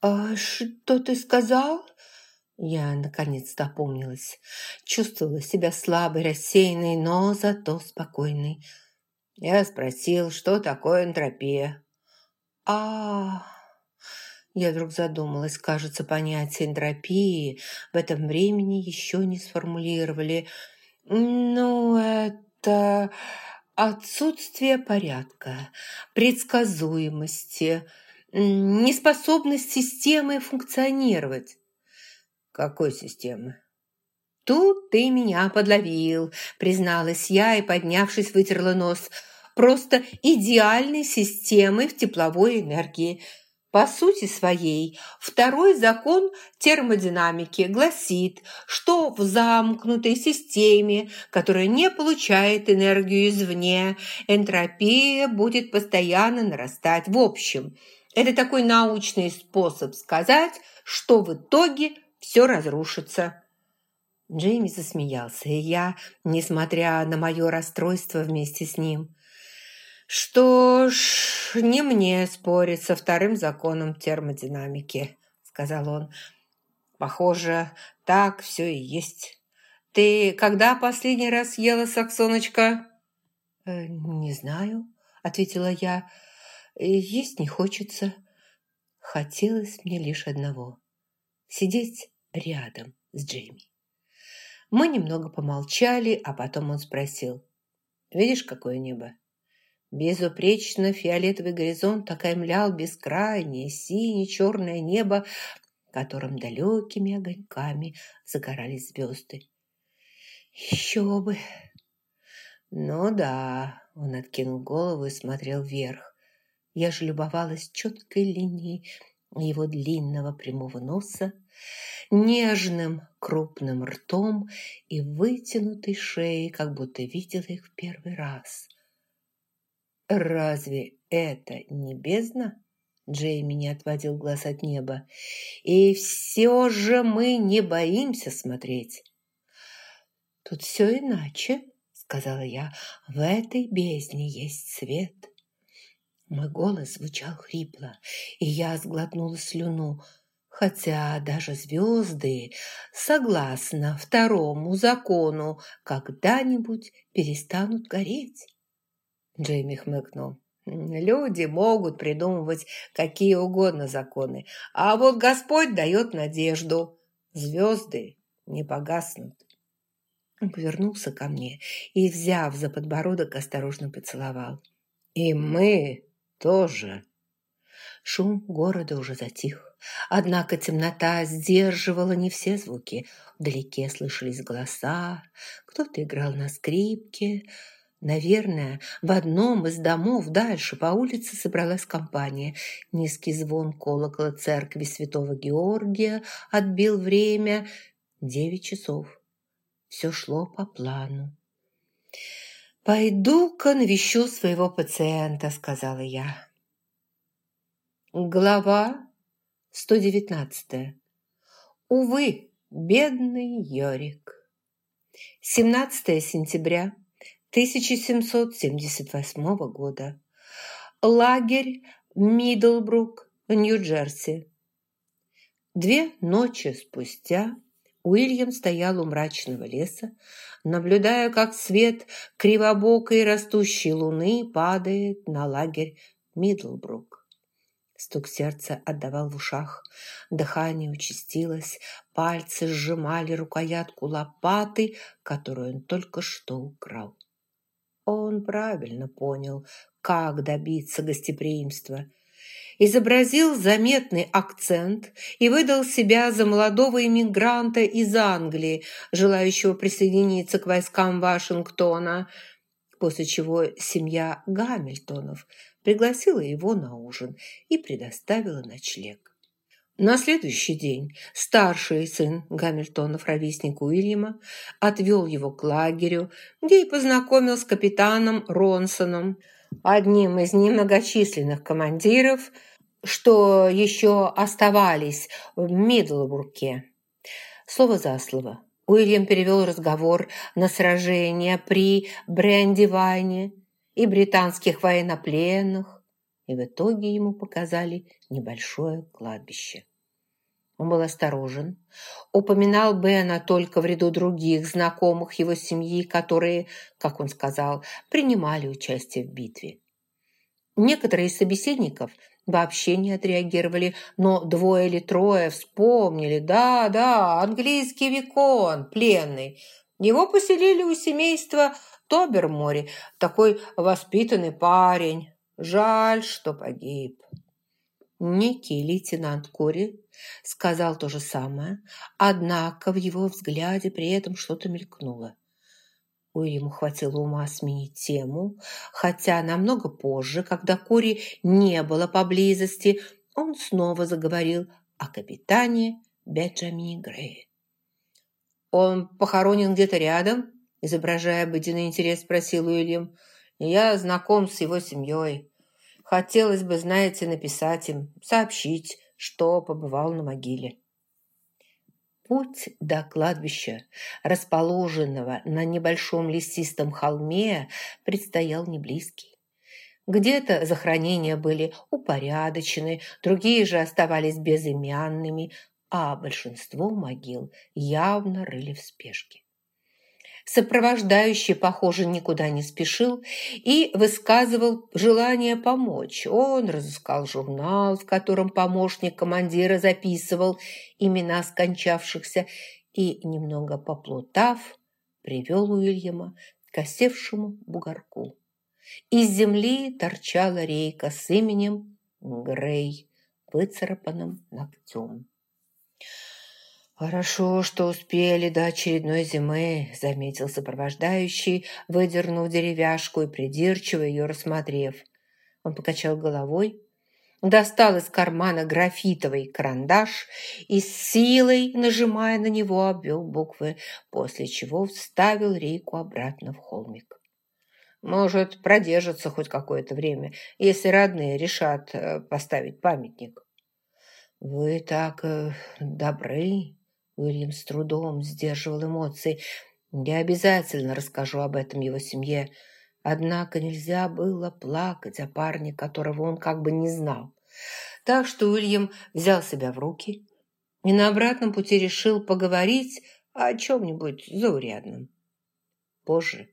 «А что ты сказал?» Я наконец-то опомнилась. Чувствовала себя слабой, рассеянной, но зато спокойной. Я спросил, что такое энтропия. а Я вдруг задумалась, кажется, понятие энтропии в этом времени еще не сформулировали. Ну, это отсутствие порядка, предсказуемости, неспособность системы функционировать. Какой системы? Тут ты меня подловил, призналась я и, поднявшись, вытерла нос. Просто идеальной системы в тепловой энергии. По сути своей, второй закон термодинамики гласит, что в замкнутой системе, которая не получает энергию извне, энтропия будет постоянно нарастать. В общем, это такой научный способ сказать, что в итоге все разрушится». Джейми засмеялся, и я, несмотря на мое расстройство вместе с ним. «Что ж, не мне спорить со вторым законом термодинамики», — сказал он. «Похоже, так все и есть. Ты когда последний раз ела, Саксоночка?» «Э, «Не знаю», — ответила я. «Есть не хочется. Хотелось мне лишь одного — сидеть рядом с Джейми. Мы немного помолчали, а потом он спросил. «Видишь, какое небо?» Безупречно фиолетовый горизонт окаймлял бескрайнее сине-черное небо, которым далекими огоньками загорались звезды. «Еще бы!» «Ну да», — он откинул голову и смотрел вверх. Я же любовалась четкой линией его длинного прямого носа, нежным крупным ртом и вытянутой шеей, как будто видела их в первый раз. «Разве это не бездна?» Джейми не отводил глаз от неба. «И все же мы не боимся смотреть». «Тут все иначе», — сказала я. «В этой бездне есть свет». Мой голос звучал хрипло, и я сглотнула слюну, хотя даже звезды, согласно второму закону, когда-нибудь перестанут гореть. Джейми хмыкнул. Люди могут придумывать какие угодно законы, а вот Господь дает надежду. Звезды не погаснут. Он повернулся ко мне и, взяв за подбородок, осторожно поцеловал. «И мы тоже. Шум города уже затих, однако темнота сдерживала не все звуки. Вдалеке слышались голоса, кто-то играл на скрипке. Наверное, в одном из домов дальше по улице собралась компания. Низкий звон колокола церкви святого Георгия отбил время. Девять часов. Все шло по плану. «Пойду-ка навещу своего пациента», — сказала я. Глава 119. Увы, бедный Йорик. 17 сентября 1778 года. Лагерь Мидлбрук, Нью-Джерси. Две ночи спустя Уильям стоял у мрачного леса, наблюдая, как свет кривобокой растущей луны падает на лагерь Мидлбрук. Стук сердца отдавал в ушах, дыхание участилось, пальцы сжимали рукоятку лопаты, которую он только что украл. Он правильно понял, как добиться гостеприимства – изобразил заметный акцент и выдал себя за молодого иммигранта из Англии, желающего присоединиться к войскам Вашингтона, после чего семья Гамильтонов пригласила его на ужин и предоставила ночлег. На следующий день старший сын Гамильтонов, ровесник Уильяма, отвел его к лагерю, где и познакомил с капитаном Ронсоном, одним из немногочисленных командиров, что еще оставались в Мидлбурге. Слово за слово. Уильям перевел разговор на сражение при Брендивайне и британских военнопленных. и в итоге ему показали небольшое кладбище. Он был осторожен, упоминал Бена только в ряду других знакомых его семьи, которые, как он сказал, принимали участие в битве. Некоторые из собеседников вообще не отреагировали, но двое или трое вспомнили. Да, да, английский викон, пленный. Его поселили у семейства Тобермори, такой воспитанный парень. Жаль, что погиб. Некий лейтенант Кори сказал то же самое, однако в его взгляде при этом что-то мелькнуло. Уильяму хватило ума сменить тему, хотя намного позже, когда Кори не было поблизости, он снова заговорил о капитане Бенджамине Грее. «Он похоронен где-то рядом?» изображая обыденный интерес, спросил Уильям. «Я знаком с его семьей. Хотелось бы, знаете, написать им, сообщить, что побывал на могиле». Путь до кладбища, расположенного на небольшом лесистом холме, предстоял неблизкий. Где-то захоронения были упорядочены, другие же оставались безымянными, а большинство могил явно рыли в спешке. Сопровождающий, похоже, никуда не спешил и высказывал желание помочь. Он разыскал журнал, в котором помощник командира записывал имена скончавшихся и, немного поплутав, привел Уильяма к осевшему бугорку. Из земли торчала рейка с именем Грей, выцарапанным ногтем. «Хорошо, что успели до очередной зимы», – заметил сопровождающий, выдернув деревяшку и придирчиво ее рассмотрев. Он покачал головой, достал из кармана графитовый карандаш и с силой, нажимая на него, обвел буквы, после чего вставил рейку обратно в холмик. «Может, продержится хоть какое-то время, если родные решат э, поставить памятник». «Вы так э, добры», Уильям с трудом сдерживал эмоции. Я обязательно расскажу об этом его семье. Однако нельзя было плакать о парне, которого он как бы не знал. Так что Уильям взял себя в руки и на обратном пути решил поговорить о чем-нибудь заурядном. Позже,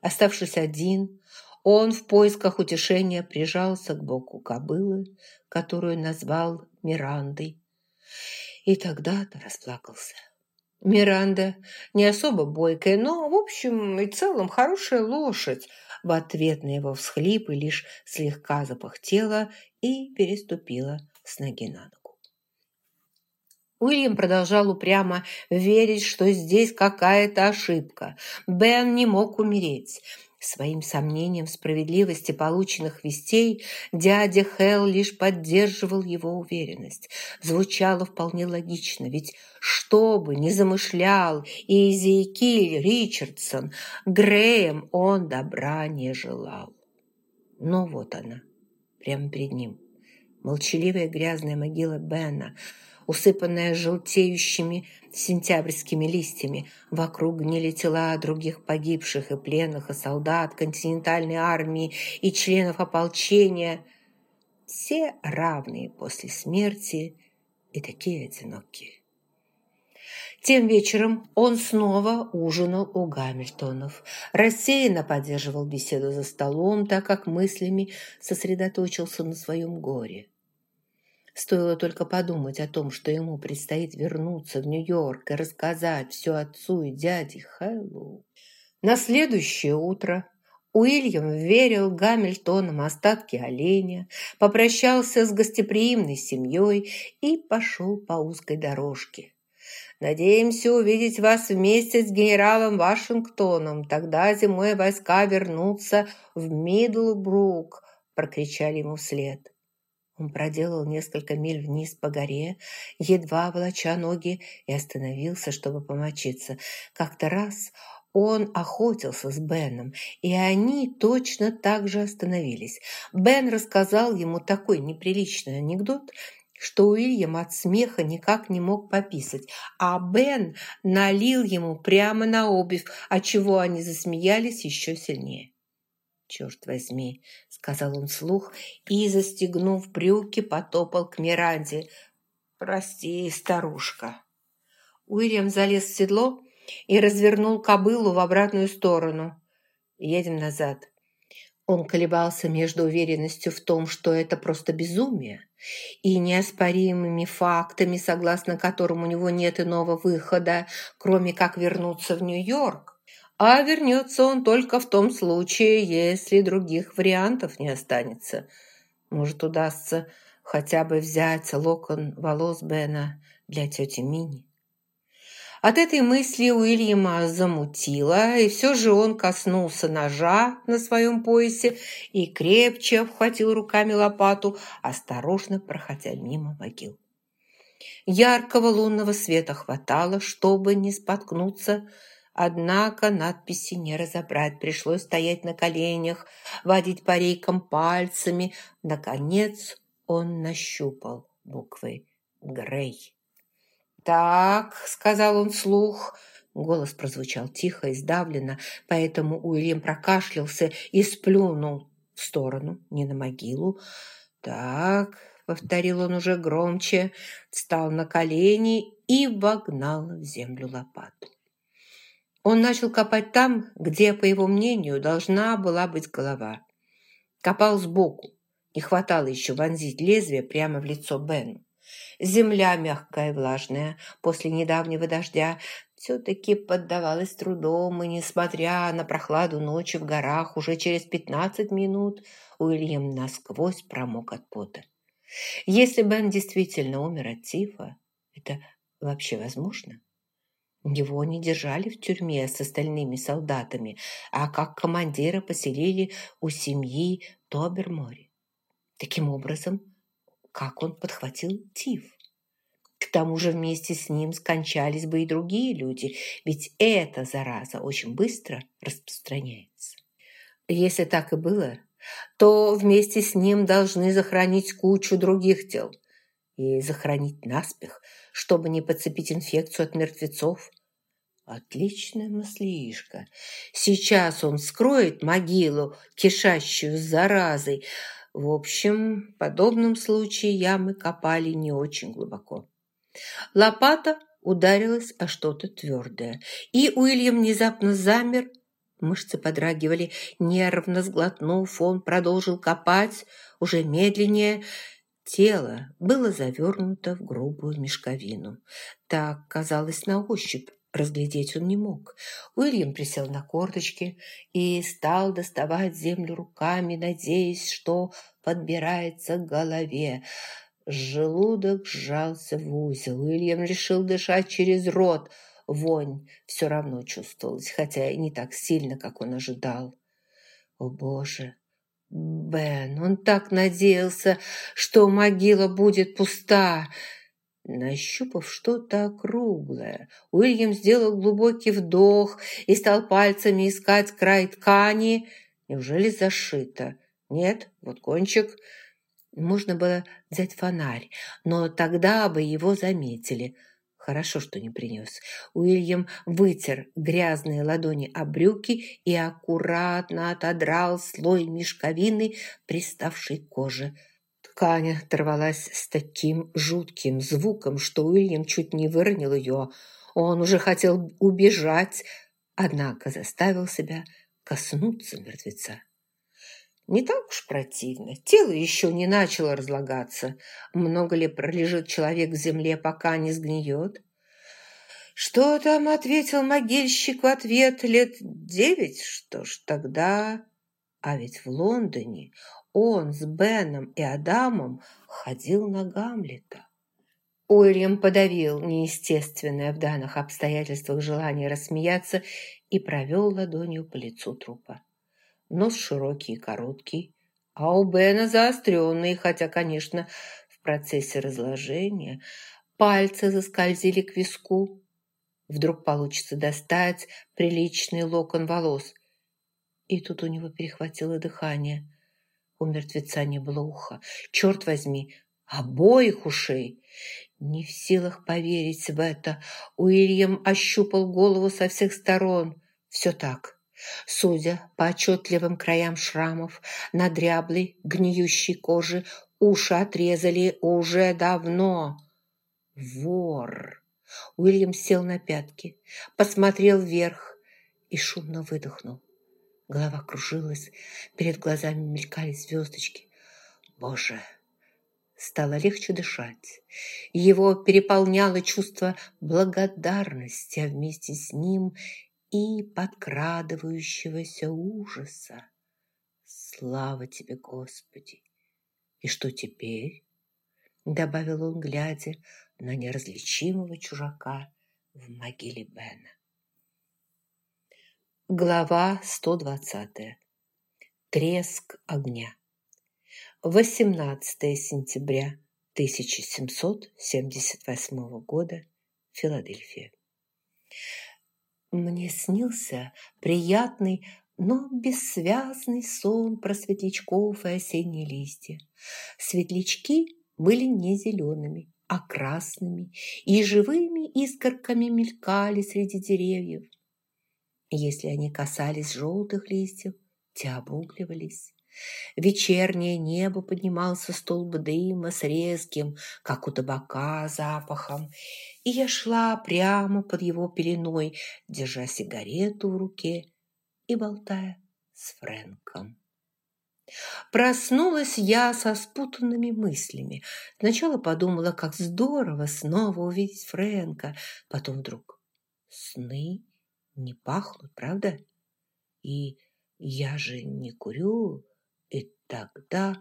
оставшись один, он в поисках утешения прижался к боку кобылы, которую назвал Мирандой, и тогда-то расплакался. Миранда не особо бойкая, но, в общем и целом, хорошая лошадь. В ответ на его всхлипы лишь слегка запахтела и переступила с ноги на ногу. Уильям продолжал упрямо верить, что здесь какая-то ошибка. Бен не мог умереть. Своим сомнением в справедливости полученных вестей дядя Хелл лишь поддерживал его уверенность. Звучало вполне логично, ведь что бы ни замышлял Изиекиль Ричардсон, Греем он добра не желал. Но вот она, прямо перед ним, молчаливая грязная могила Бена – усыпанная желтеющими сентябрьскими листьями. Вокруг гнили тела других погибших и пленных, и солдат континентальной армии, и членов ополчения. Все равные после смерти и такие одинокие. Тем вечером он снова ужинал у Гамильтонов. Рассеянно поддерживал беседу за столом, так как мыслями сосредоточился на своем горе. Стоило только подумать о том, что ему предстоит вернуться в Нью-Йорк и рассказать все отцу и дяде Хэллу. На следующее утро Уильям верил Гамильтонам остатки оленя, попрощался с гостеприимной семьей и пошел по узкой дорожке. «Надеемся увидеть вас вместе с генералом Вашингтоном. Тогда зимой войска вернутся в Мидлбрук», – прокричали ему вслед. Он проделал несколько миль вниз по горе, едва волоча ноги, и остановился, чтобы помочиться. Как-то раз он охотился с Беном, и они точно так же остановились. Бен рассказал ему такой неприличный анекдот, что Уильям от смеха никак не мог пописать, а Бен налил ему прямо на обувь, отчего они засмеялись еще сильнее. «Черт возьми», — сказал он вслух и, застегнув брюки, потопал к Миранде. «Прости, старушка». Уильям залез в седло и развернул кобылу в обратную сторону. «Едем назад». Он колебался между уверенностью в том, что это просто безумие, и неоспоримыми фактами, согласно которым у него нет иного выхода, кроме как вернуться в Нью-Йорк. А вернется он только в том случае, если других вариантов не останется. Может, удастся хотя бы взять локон волос Бена для тети Мини. От этой мысли Уильяма замутило, и все же он коснулся ножа на своем поясе и крепче обхватил руками лопату, осторожно проходя мимо могил. Яркого лунного света хватало, чтобы не споткнуться, однако надписи не разобрать. Пришлось стоять на коленях, водить по рейкам пальцами. Наконец он нащупал буквы «Грей». «Так», — сказал он вслух, голос прозвучал тихо и сдавленно, поэтому Уильям прокашлялся и сплюнул в сторону, не на могилу. «Так», — повторил он уже громче, встал на колени и вогнал в землю лопату. Он начал копать там, где, по его мнению, должна была быть голова. Копал сбоку. Не хватало еще вонзить лезвие прямо в лицо Бену. Земля мягкая и влажная после недавнего дождя все-таки поддавалась трудом, и, несмотря на прохладу ночи в горах, уже через пятнадцать минут Уильям насквозь промок от пота. Если Бен действительно умер от тифа, это вообще возможно? Его не держали в тюрьме с остальными солдатами, а как командира поселили у семьи Тобермори. Таким образом, как он подхватил тиф. К тому же вместе с ним скончались бы и другие люди, ведь эта зараза очень быстро распространяется. Если так и было, то вместе с ним должны захоронить кучу других тел и захоронить наспех, чтобы не подцепить инфекцию от мертвецов. Отличная мыслишка. Сейчас он скроет могилу, кишащую заразой, в общем, в подобном случае ямы копали не очень глубоко. Лопата ударилась о что-то твердое, и Уильям внезапно замер, мышцы подрагивали, нервно сглотнув, он продолжил копать, уже медленнее, Тело было завернуто в грубую мешковину. Так казалось на ощупь разглядеть он не мог. Уильям присел на корточки и стал доставать землю руками, надеясь, что подбирается к голове. Желудок сжался в узел. Уильям решил дышать через рот. Вонь все равно чувствовалась, хотя и не так сильно, как он ожидал. О, Боже! Бен, он так надеялся, что могила будет пуста. Нащупав что-то округлое, Уильям сделал глубокий вдох и стал пальцами искать край ткани. Неужели зашито? Нет, вот кончик. Можно было взять фонарь, но тогда бы его заметили. Хорошо, что не принес. Уильям вытер грязные ладони о брюки и аккуратно отодрал слой мешковины, приставшей коже. Ткань оторвалась с таким жутким звуком, что Уильям чуть не выронил ее. Он уже хотел убежать, однако заставил себя коснуться мертвеца. Не так уж противно. Тело еще не начало разлагаться. Много ли пролежит человек в земле, пока не сгниет? Что там ответил могильщик в ответ? Лет девять? Что ж, тогда... А ведь в Лондоне он с Беном и Адамом ходил на Гамлета. Уильям подавил неестественное в данных обстоятельствах желание рассмеяться и провел ладонью по лицу трупа. Нос широкий и короткий, а у Бена заостренный, хотя, конечно, в процессе разложения пальцы заскользили к виску. Вдруг получится достать приличный локон волос. И тут у него перехватило дыхание – у мертвеца не было уха. Черт возьми, обоих ушей. Не в силах поверить в это, Уильям ощупал голову со всех сторон. Все так. Судя по отчетливым краям шрамов на дряблой, гниющей коже, уши отрезали уже давно. Вор! Уильям сел на пятки, посмотрел вверх и шумно выдохнул. Голова кружилась, перед глазами мелькали звездочки. Боже! Стало легче дышать. Его переполняло чувство благодарности, а вместе с ним и подкрадывающегося ужаса. Слава тебе, Господи! И что теперь? Добавил он, глядя на неразличимого чужака в могиле Бена. Глава 120. Треск огня. 18 сентября 1778 года. Филадельфия. Мне снился приятный, но бессвязный сон про светлячков и осенние листья. Светлячки были не зелеными, а красными, и живыми искорками мелькали среди деревьев. Если они касались желтых листьев, те обугливались. Вечернее небо поднимался столб дыма с резким, как у табака, запахом, и я шла прямо под его пеленой, держа сигарету в руке и болтая с Фрэнком. Проснулась я со спутанными мыслями. Сначала подумала, как здорово снова увидеть Фрэнка. Потом вдруг сны не пахнут, правда? И я же не курю. И тогда...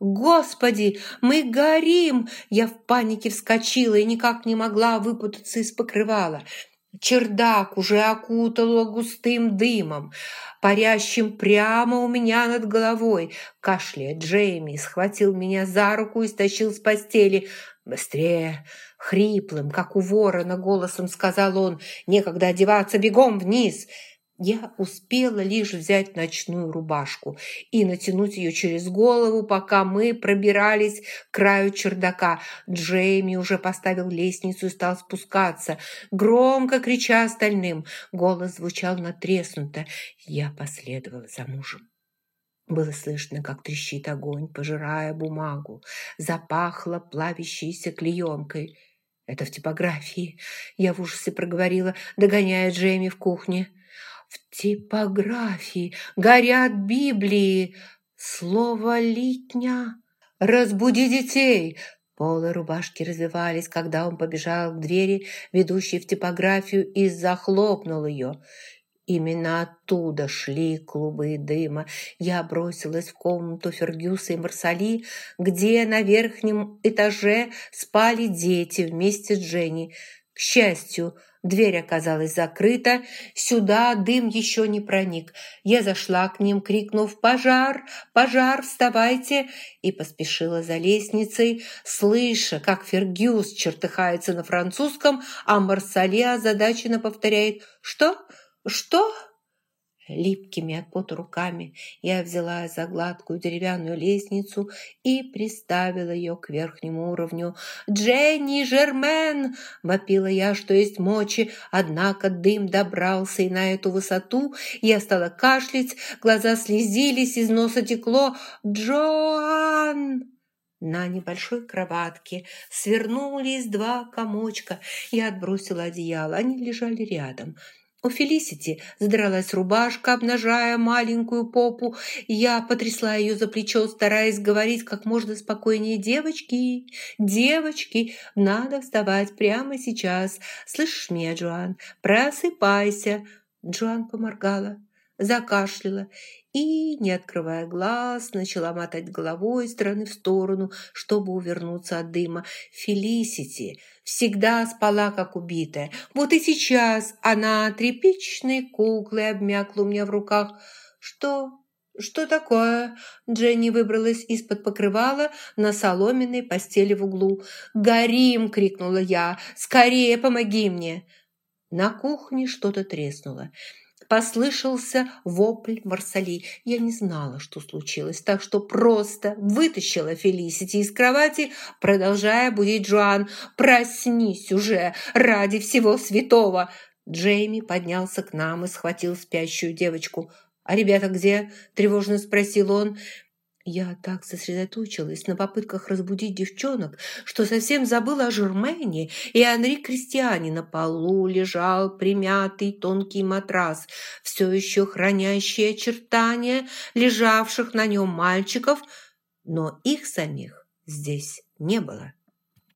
Господи, мы горим! Я в панике вскочила и никак не могла выпутаться из покрывала. Чердак уже окутало густым дымом, парящим прямо у меня над головой. Кашляя, Джейми схватил меня за руку и стащил с постели. «Быстрее!» — хриплым, как у ворона, голосом сказал он. «Некогда одеваться, бегом вниз!» Я успела лишь взять ночную рубашку и натянуть ее через голову, пока мы пробирались к краю чердака. Джейми уже поставил лестницу и стал спускаться, громко крича остальным. Голос звучал натреснуто. Я последовала за мужем. Было слышно, как трещит огонь, пожирая бумагу. Запахло плавящейся клеенкой. «Это в типографии», — я в ужасе проговорила, догоняя Джейми в кухне. В типографии горят Библии. Слово «литня». «Разбуди детей!» Полы рубашки развивались, когда он побежал к двери, ведущей в типографию, и захлопнул ее. Именно оттуда шли клубы дыма. Я бросилась в комнату Фергюса и Марсали, где на верхнем этаже спали дети вместе с Дженни. К счастью, Дверь оказалась закрыта, сюда дым еще не проник. Я зашла к ним, крикнув «Пожар! Пожар! Вставайте!» и поспешила за лестницей, слыша, как Фергюс чертыхается на французском, а Марсале озадаченно повторяет «Что? Что?» Липкими от пота руками я взяла за гладкую деревянную лестницу и приставила ее к верхнему уровню. «Дженни Жермен!» – вопила я, что есть мочи, однако дым добрался и на эту высоту. Я стала кашлять, глаза слезились, из носа текло. «Джоан!» На небольшой кроватке свернулись два комочка. Я отбросила одеяло, они лежали рядом – у Фелисити задралась рубашка, обнажая маленькую попу. Я потрясла ее за плечо, стараясь говорить как можно спокойнее. «Девочки, девочки, надо вставать прямо сейчас. Слышишь меня, Джоан? Просыпайся!» Джоан поморгала закашляла и, не открывая глаз, начала мотать головой из стороны в сторону, чтобы увернуться от дыма. Фелисити всегда спала, как убитая. Вот и сейчас она тряпичной куклой обмякла у меня в руках. «Что? Что такое?» Дженни выбралась из-под покрывала на соломенной постели в углу. «Горим!» — крикнула я. «Скорее помоги мне!» На кухне что-то треснуло. Послышался вопль Марсали. Я не знала, что случилось, так что просто вытащила Фелисити из кровати, продолжая будить Джоан. «Проснись уже, ради всего святого!» Джейми поднялся к нам и схватил спящую девочку. «А ребята где?» – тревожно спросил он. Я так сосредоточилась на попытках разбудить девчонок, что совсем забыла о Жермене и Анри Кристиане. На полу лежал примятый тонкий матрас, все еще хранящий очертания лежавших на нем мальчиков, но их самих здесь не было.